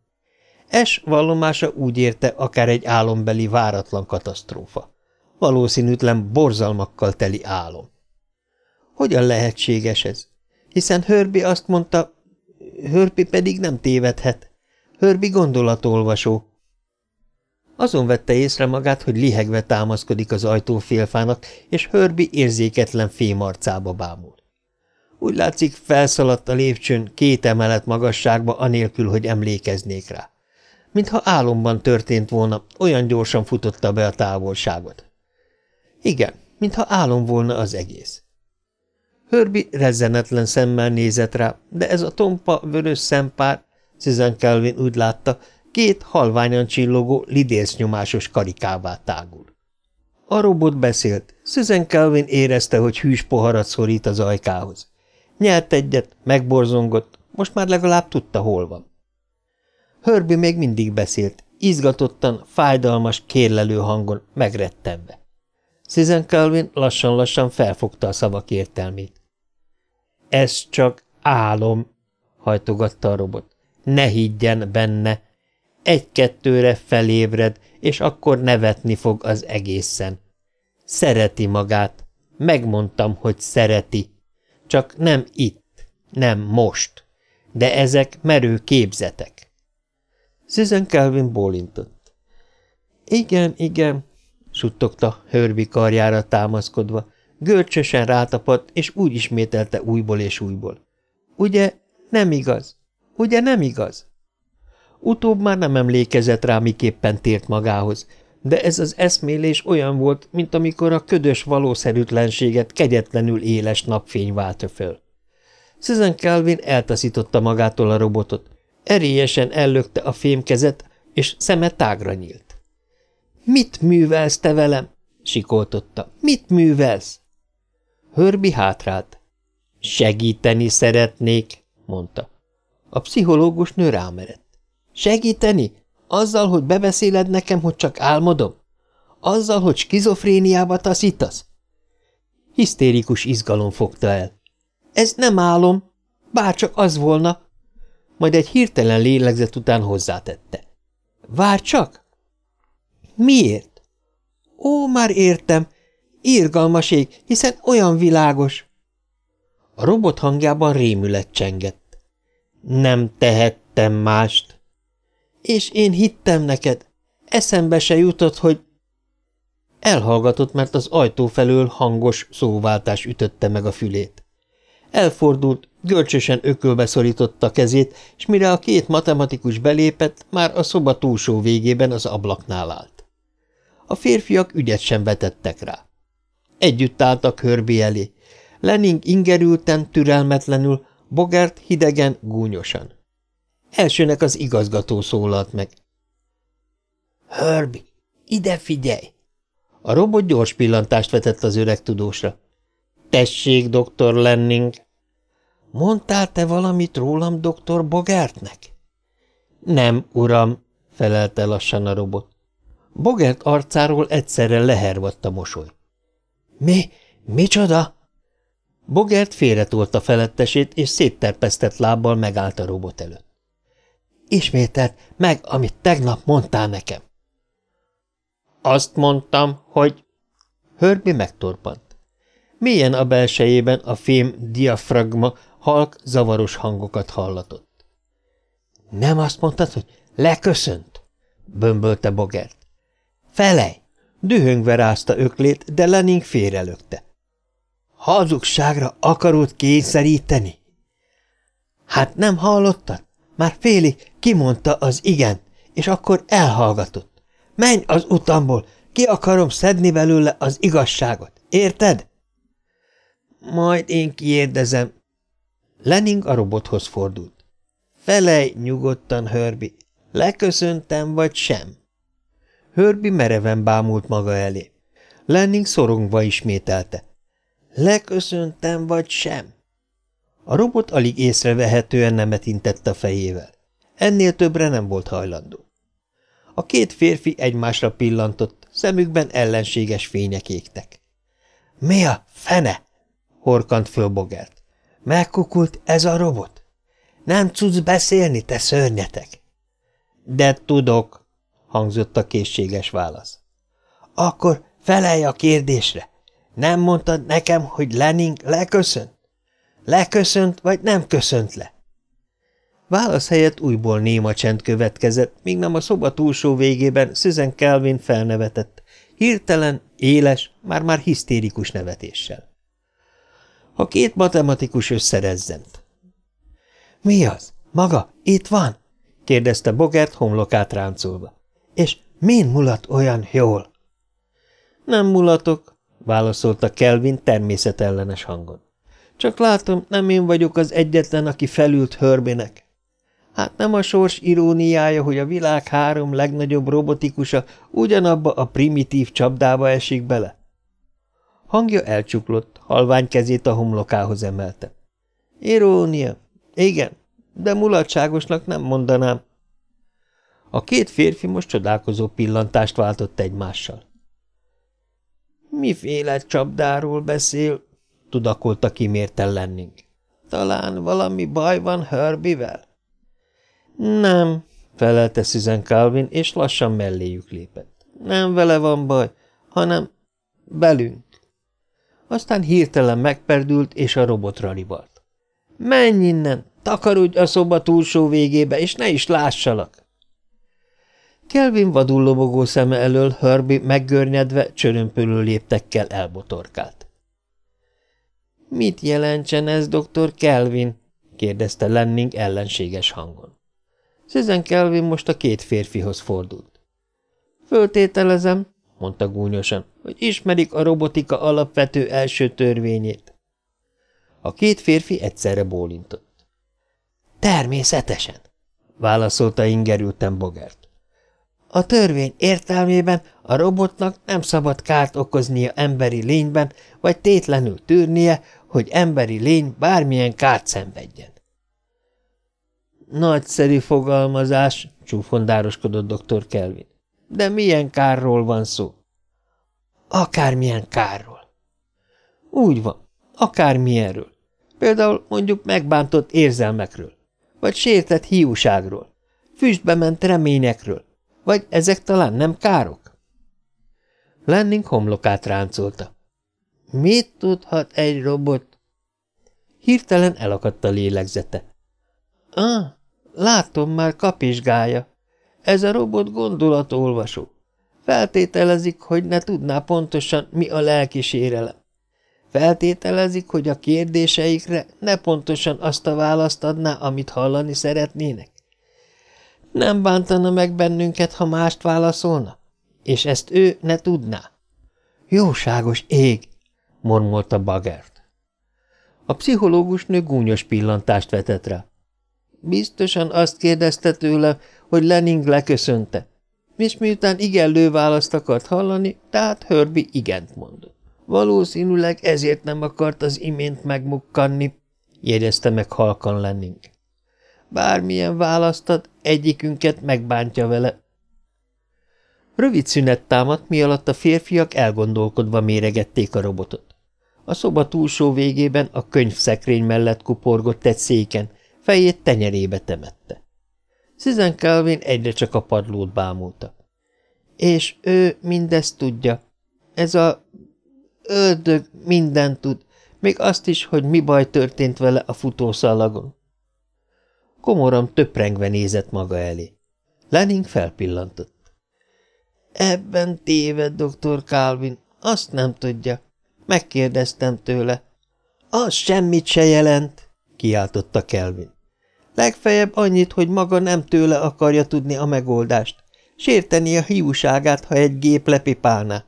S1: Es vallomása úgy érte, akár egy álombeli váratlan katasztrófa. Valószínűtlen borzalmakkal teli álom. Hogyan lehetséges ez? Hiszen Hörbi azt mondta, Hörbi pedig nem tévedhet. Hörbi gondolatolvasó. Azon vette észre magát, hogy lihegve támaszkodik az ajtó félfának, és Hörbi érzéketlen fémarcába bámul. Úgy látszik, felszaladt a lépcsőn két emelet magasságba, anélkül, hogy emlékeznék rá. Mintha álomban történt volna, olyan gyorsan futotta be a távolságot. Igen, mintha álom volna az egész. Hörbi rezzenetlen szemmel nézett rá, de ez a tompa, vörös szempár, Susan Kelvin úgy látta, két halványan csillogó, lidércnyomásos karikává tágul. A robot beszélt. Susan Kelvin érezte, hogy hűs poharat szorít az ajkához. Nyelt egyet, megborzongott, most már legalább tudta, hol van. Hörbi még mindig beszélt, izgatottan, fájdalmas, kérlelő hangon, megrettenve. Susan Calvin lassan-lassan felfogta a szavak értelmét. Ez csak Álom, hajtogatta a robot. Ne higgyen benne. Egy-kettőre felébred, és akkor nevetni fog az egészen. Szereti magát. Megmondtam, hogy szereti. Csak nem itt, nem most. De ezek merő képzetek. Susan Calvin bólintott. Igen, igen, suttogta Hörbi karjára támaszkodva, görcsösen rátapadt, és úgy ismételte újból és újból. Ugye nem igaz? Ugye nem igaz? Utóbb már nem emlékezett rá, miképpen tért magához, de ez az eszmélés olyan volt, mint amikor a ködös valószerűtlenséget kegyetlenül éles napfény váltja föl. Susan Calvin eltaszította magától a robotot, erélyesen ellökte a fémkezet, és szeme tágra nyílt. – Mit művelsz te velem? – sikoltotta. – Mit művelsz? Hörbi hátrált. – Segíteni szeretnék – mondta. A pszichológus nő rámerett. – Segíteni? Azzal, hogy bebeszéled nekem, hogy csak álmodom? Azzal, hogy skizofréniába taszítasz? Hisztérikus izgalom fogta el. Ez nem álom, bárcsak az volna. Majd egy hirtelen lélegzet után hozzátette. Vár csak! Miért? Ó, már értem. Írgalmas ég, hiszen olyan világos. A robot hangjában rémület csengett. Nem tehettem mást. És én hittem neked. Eszembe se jutott, hogy... Elhallgatott, mert az ajtó felől hangos szóváltás ütötte meg a fülét. Elfordult, görcsösen ökölbe szorította kezét, és mire a két matematikus belépett, már a szoba túlsó végében az ablaknál állt. A férfiak ügyet sem vetettek rá. Együtt álltak Hörbi elé. Lenning ingerülten, türelmetlenül, Bogert hidegen, gúnyosan. Elsőnek az igazgató szólalt meg. – Hörbi, ide figyelj! A robot gyors pillantást vetett az öreg tudósra. – Tessék, doktor Lenning! Mondtál te valamit rólam doktor Bogertnek? Nem, uram, felelte lassan a robot. Bogert arcáról egyszerre lehervadt a mosoly. Mi? Micsoda? Bogert félretolta felettesét, és szétterpesztett lábbal megállt a robot előtt. Ismételt meg, amit tegnap mondtál nekem. Azt mondtam, hogy... Hörbi megtorpant. Mélyen a belsejében a fém diafragma halk, zavaros hangokat hallatott. – Nem azt mondtad, hogy leköszönt? – bömbölte Bogert. – Felej! Dühöngve rázta öklét, de Lenin félrelökte. – Hazugságra akarod kényszeríteni? – Hát nem hallottad? Már Féli kimondta az igen, és akkor elhallgatott. Menj az utamból, ki akarom szedni belőle az igazságot, érted? – Majd én kiérdezem, Lenning a robothoz fordult. Felej nyugodtan, Hörbi. Leköszöntem, vagy sem? Hörbi mereven bámult maga elé. Lenning szorongva ismételte. Leköszöntem, vagy sem? A robot alig észrevehetően nemet intett a fejével. Ennél többre nem volt hajlandó. A két férfi egymásra pillantott, szemükben ellenséges fények égtek. – Mi a fene? – horkant föl Bogert. Megkukult ez a robot? Nem tudsz beszélni, te szörnyetek? De tudok, hangzott a készséges válasz. Akkor felelj a kérdésre. Nem mondtad nekem, hogy Lenin leköszönt? Leköszönt, vagy nem köszönt le? Válasz helyett újból néma csend következett, míg nem a szoba túlsó végében Susan Kelvin felnevetett, hirtelen, éles, már-már hisztérikus nevetéssel. A két matematikus összerezzent. – Mi az? Maga itt van? – kérdezte Bogert homlokát ráncolva. – És min mulat olyan jól? – Nem mulatok – válaszolta Kelvin természetellenes hangon. – Csak látom, nem én vagyok az egyetlen, aki felült hörbinek. Hát nem a sors iróniája, hogy a világ három legnagyobb robotikusa ugyanabba a primitív csapdába esik bele? Hangja elcsuklott, halvány kezét a homlokához emelte. Irónia. Igen, de mulatságosnak nem mondanám. A két férfi most csodálkozó pillantást váltott egymással. Miféle csapdáról beszél? tudakolta kimérten Lenning. Talán valami baj van Herbivel? Nem, felelte Susan Calvin, és lassan melléjük lépett. Nem vele van baj, hanem belünk. Aztán hirtelen megperdült, és a robotra ribalt. Menj innen, takarodj a szoba túlsó végébe, és ne is lássalak! Kelvin vadul lobogó szeme elől Herbie meggörnyedve csörömpölő léptekkel elbotorkált. – Mit jelentsen ez, dr. Kelvin? – kérdezte Lenning ellenséges hangon. Susan Kelvin most a két férfihoz fordult. – Föltételezem – mondta gúnyosan, – hogy ismerik a robotika alapvető első törvényét. A két férfi egyszerre bólintott. – Természetesen – válaszolta ingerülten Bogert. A törvény értelmében a robotnak nem szabad kárt okoznia emberi lényben, vagy tétlenül tűrnie, hogy emberi lény bármilyen kárt szenvedjen. Nagyszerű fogalmazás, csúfondároskodott dr. Kelvin. De milyen kárról van szó? Akármilyen kárról. Úgy van, akármilyenről. Például mondjuk megbántott érzelmekről, vagy sértett hiúságról, füstbe ment reményekről, vagy ezek talán nem károk? Lenning homlokát ráncolta. Mit tudhat egy robot? Hirtelen elakadt a lélegzete. Ah, látom már kapizsgája. Ez a robot gondolatolvasó. Feltételezik, hogy ne tudná pontosan, mi a lelki sérelem. Feltételezik, hogy a kérdéseikre ne pontosan azt a választ adná, amit hallani szeretnének. Nem bántana meg bennünket, ha mást válaszolna? És ezt ő ne tudná? Jóságos ég! mormolta Bagert. A pszichológus nő gúnyos pillantást vetett rá. Biztosan azt kérdezte tőle, hogy Lening leköszönte, és miután igenlő választ akart hallani, tehát Hörbi igent mondott. Valószínűleg ezért nem akart az imént megmukkanni, jegyezte meg halkan Lenning. Bármilyen választat, egyikünket megbántja vele. Rövid szünet támadt, mi alatt a férfiak elgondolkodva méregették a robotot. A szoba túlsó végében a könyvszekrény mellett kuporgott egy széken, fejét tenyerébe temette. Susan Calvin egyre csak a padlót bámulta. És ő mindezt tudja. Ez a ördög mindent tud, még azt is, hogy mi baj történt vele a futószalagon. Komoran töprengve nézett maga elé. Lening felpillantott. Ebben téved, dr. Calvin, azt nem tudja. Megkérdeztem tőle. Az semmit se jelent, kiáltotta Kelvin. Legfeljebb annyit, hogy maga nem tőle akarja tudni a megoldást. Sérteni a hiúságát, ha egy gép lepipálná.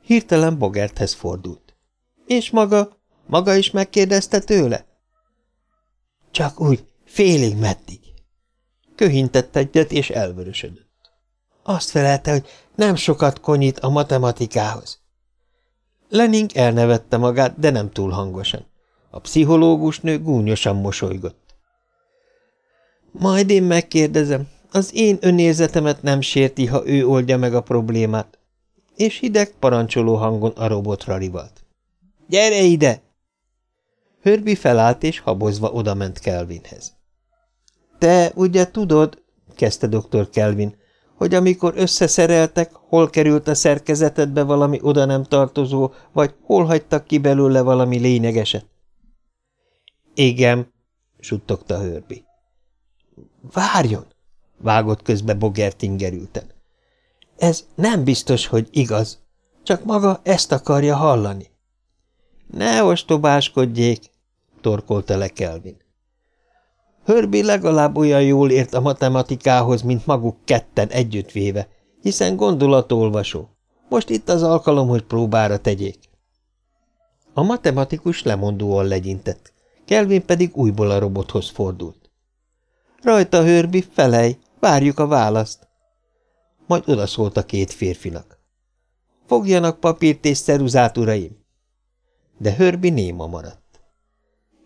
S1: Hirtelen Bogerthez fordult. És maga? Maga is megkérdezte tőle? Csak úgy, Félig meddig. Köhintett egyet, és elvörösödött. Azt felelte, hogy nem sokat konyít a matematikához. Lening elnevette magát, de nem túl hangosan. A pszichológus nő gúnyosan mosolygott. Majd én megkérdezem, az én önérzetemet nem sérti, ha ő oldja meg a problémát. És hideg, parancsoló hangon a robotra rivalt. Gyere ide! Hörbi felállt, és habozva odament Kelvinhez. Te ugye tudod, kezdte dr. Kelvin, hogy amikor összeszereltek, hol került a szerkezetedbe valami oda nem tartozó, vagy hol hagytak ki belőle valami lényegeset? Igen, suttogta Hörbi. Várjon, vágott közbe Bogert ingerülten. Ez nem biztos, hogy igaz, csak maga ezt akarja hallani. Ne ostobáskodjék, torkolta le Kelvin. Hörbi legalább olyan jól ért a matematikához, mint maguk ketten együttvéve, hiszen gondolatolvasó. Most itt az alkalom, hogy próbára tegyék. A matematikus lemondóan legyintett, Kelvin pedig újból a robothoz fordult. Rajta, Hörbi, felej, várjuk a választ. Majd odaszólt a két férfinak. Fogjanak papírt és szeruzát, uraim! De Hörbi néma maradt.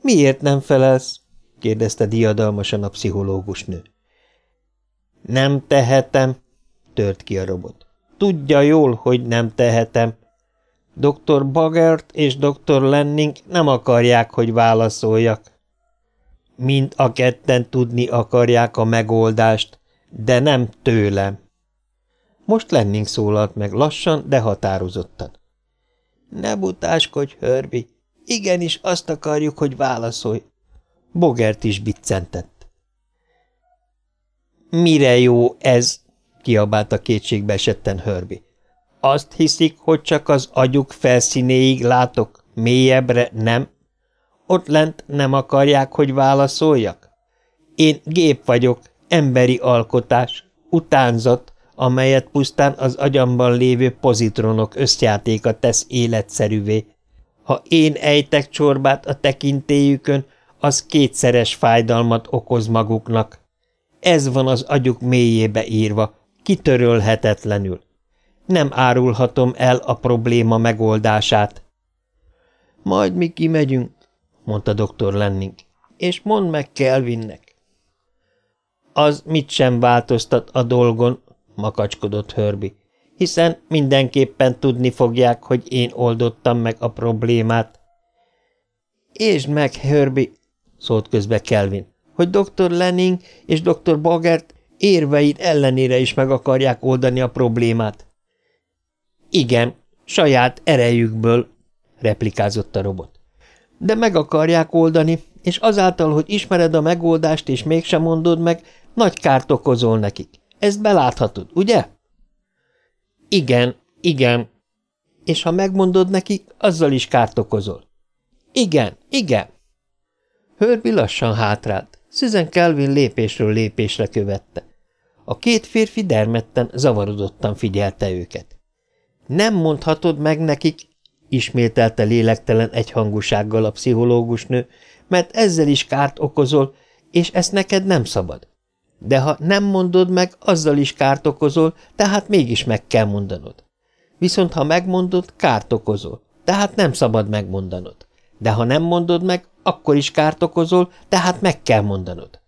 S1: Miért nem felelsz? Kérdezte diadalmasan a pszichológus nő. Nem tehetem, tört ki a robot. Tudja jól, hogy nem tehetem. Dr. Bagert és dr. Lenning nem akarják, hogy válaszoljak. Mind a ketten tudni akarják a megoldást, de nem tőlem. Most Lenning szólalt meg lassan, de határozottan. Ne butáskodj, Hörbi. Igenis azt akarjuk, hogy válaszolj. Bogert is biccentett. Mire jó ez? kiabálta kétségbe esetten Hörbi. Azt hiszik, hogy csak az agyuk felszínéig látok, mélyebbre nem? Ott lent nem akarják, hogy válaszoljak? Én gép vagyok, emberi alkotás, utánzat, amelyet pusztán az agyamban lévő pozitronok összjátéka tesz életszerűvé. Ha én ejtek csorbát a tekintélyükön, az kétszeres fájdalmat okoz maguknak. Ez van az agyuk mélyébe írva, kitörölhetetlenül. Nem árulhatom el a probléma megoldását. Majd mi kimegyünk, mondta dr. Lenning, és mondd meg Kelvinnek. Az mit sem változtat a dolgon, makacskodott Hörbi, hiszen mindenképpen tudni fogják, hogy én oldottam meg a problémát. És meg, Hörbi, szólt közbe Kelvin, hogy dr. Lenning és dr. Bogert érveid ellenére is meg akarják oldani a problémát. Igen, saját erejükből, replikázott a robot. De meg akarják oldani, és azáltal, hogy ismered a megoldást, és mégsem mondod meg, nagy kárt okozol nekik. Ezt beláthatod, ugye? Igen, igen. És ha megmondod nekik, azzal is kárt okozol. Igen, igen. Hörbi lassan hátrált. Susan Kelvin lépésről lépésre követte. A két férfi dermedten, zavarodottan figyelte őket. Nem mondhatod meg nekik, ismételte lélektelen egyhangúsággal a pszichológus nő, mert ezzel is kárt okozol, és ezt neked nem szabad. De ha nem mondod meg, azzal is kárt okozol, tehát mégis meg kell mondanod. Viszont ha megmondod, kárt okozol, tehát nem szabad megmondanod. De ha nem mondod meg, akkor is kárt okozol, tehát meg kell mondanod.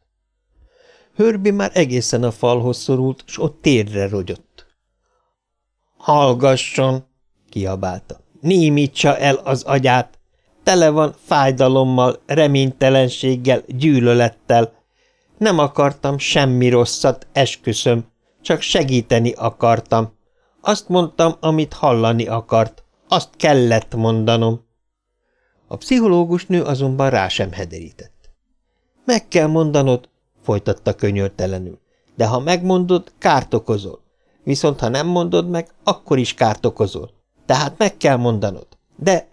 S1: Hörbi már egészen a falhoz szorult, s ott térre rogyott. Hallgasson! kiabálta. Némítsa el az agyát! Tele van fájdalommal, reménytelenséggel, gyűlölettel, nem akartam semmi rosszat, esküszöm, csak segíteni akartam. Azt mondtam, amit hallani akart. Azt kellett mondanom. A pszichológus nő azonban rá sem hederített. Meg kell mondanod, folytatta könyörtelenül, de ha megmondod, kárt okozol. Viszont ha nem mondod meg, akkor is kárt okozol. Tehát meg kell mondanod. De...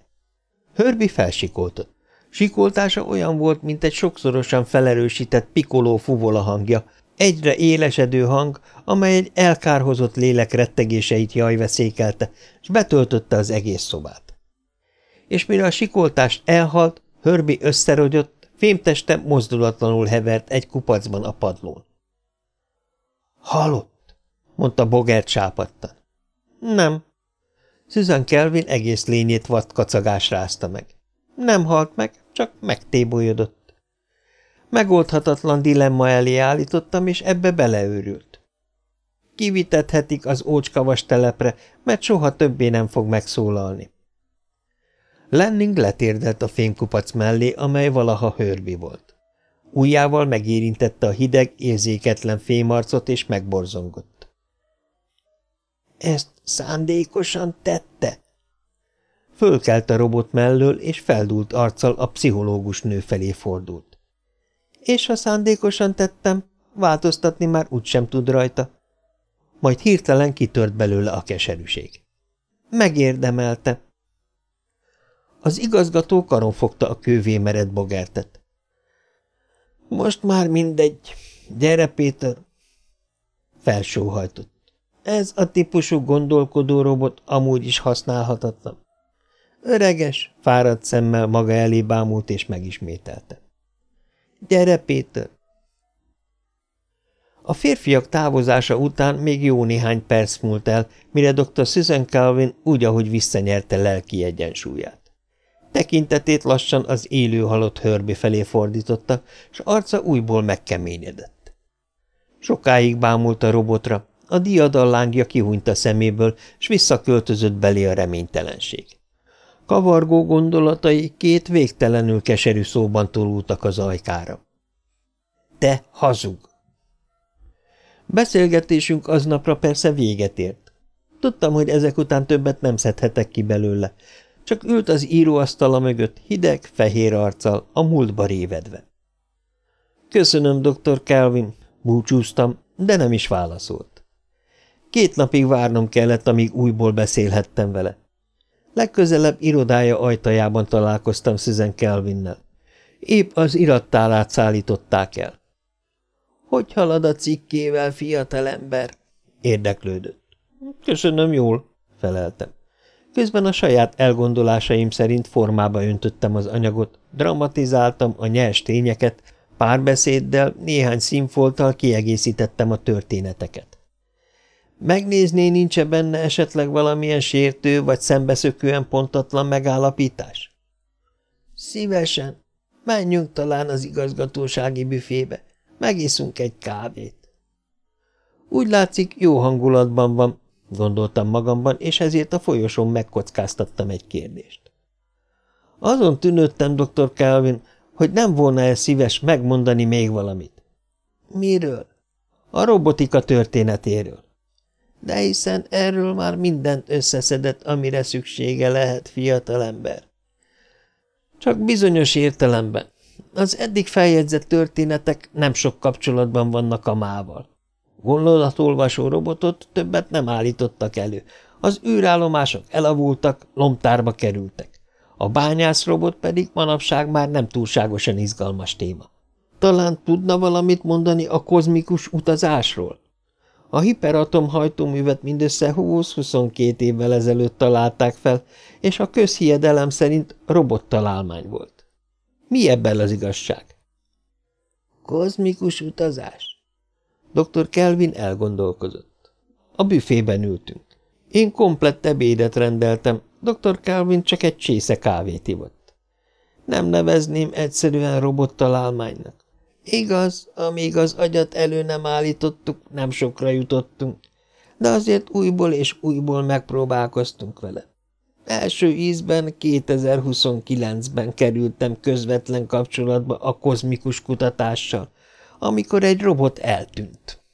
S1: Hörbi felsikoltott. Sikoltása olyan volt, mint egy sokszorosan felerősített pikoló fuvola hangja, egyre élesedő hang, amely egy elkárhozott lélek rettegéseit jajveszékelte, és betöltötte az egész szobát. És mire a sikoltást elhalt, Hörbi összerogyott, fémteste mozdulatlanul hevert egy kupacban a padlón. – Halott? – mondta Bogert sápadtan. – Nem. Susan Kelvin egész lényét vatt kacagás rázta meg. Nem halt meg, csak megtébolyodott. Megoldhatatlan dilemma elé állítottam, és ebbe beleőrült. Kivitethetik az ócskavas telepre, mert soha többé nem fog megszólalni. Lenning letérdelt a fémkupac mellé, amely valaha hörbi volt. Újjával megérintette a hideg, érzéketlen fémarcot, és megborzongott. – Ezt szándékosan tette? Fölkelt a robot mellől, és feldult arccal a pszichológus nő felé fordult. És ha szándékosan tettem, változtatni már úgysem tud rajta. Majd hirtelen kitört belőle a keserűség. Megérdemelte. Az igazgató karon fogta a kővé mered bogertet. Most már mindegy. Gyere, Péter! Felsóhajtott. Ez a típusú gondolkodó robot amúgy is használhatatlan. Öreges, fáradt szemmel maga elé bámult és megismételte. Gyere, Péter! A férfiak távozása után még jó néhány perc múlt el, mire dr. Susan Calvin úgy, ahogy visszanyerte lelki egyensúlyát. Tekintetét lassan az élő halott hörbi felé fordította, s arca újból megkeményedett. Sokáig bámult a robotra, a diadal lángja kihúnyt a szeméből, s visszaköltözött belé a reménytelenség. Kavargó gondolatai két végtelenül keserű szóban tolultak az ajkára. Te hazug! Beszélgetésünk aznapra persze véget ért. Tudtam, hogy ezek után többet nem szedhetek ki belőle, csak ült az íróasztala mögött hideg, fehér arccal, a múltba révedve. Köszönöm, dr. Calvin, búcsúztam, de nem is válaszolt. Két napig várnom kellett, amíg újból beszélhettem vele. Legközelebb irodája ajtajában találkoztam Susan Kelvinnel. Épp az irattálát szállították el. – Hogy halad a cikkével, fiatalember? – érdeklődött. – Köszönöm jól – feleltem. Közben a saját elgondolásaim szerint formába öntöttem az anyagot, dramatizáltam a nyers tényeket, párbeszéddel, néhány színfolttal kiegészítettem a történeteket. Megnézné, nincs-e benne esetleg valamilyen sértő vagy szembeszökően pontatlan megállapítás? Szívesen. Menjünk talán az igazgatósági büfébe. Megiszunk egy kávét. Úgy látszik, jó hangulatban van, gondoltam magamban, és ezért a folyosón megkockáztattam egy kérdést. Azon tűnődtem, dr. Calvin, hogy nem volna-e szíves megmondani még valamit. Miről? A robotika történetéről. De hiszen erről már mindent összeszedett, amire szüksége lehet, fiatalember. Csak bizonyos értelemben. Az eddig feljegyzett történetek nem sok kapcsolatban vannak a mával. Gondolatolvasó robotot többet nem állítottak elő. Az űrállomások elavultak, lomtárba kerültek. A bányászrobot pedig manapság már nem túlságosan izgalmas téma. Talán tudna valamit mondani a kozmikus utazásról? A hiperatom hajtóművet mindössze 20-22 évvel ezelőtt találták fel, és a közhiedelem szerint robottalálmány volt. Mi ebben az igazság? Kozmikus utazás? Dr. Kelvin elgondolkozott. A büfében ültünk. Én komplett ebédet rendeltem, dr. Kelvin csak egy csésze kávét ivott. Nem nevezném egyszerűen robottalálmánynak. Igaz, amíg az agyat elő nem állítottuk, nem sokra jutottunk, de azért újból és újból megpróbálkoztunk vele. Első ízben 2029-ben kerültem közvetlen kapcsolatba a kozmikus kutatással, amikor egy robot eltűnt.